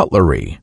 cutlery.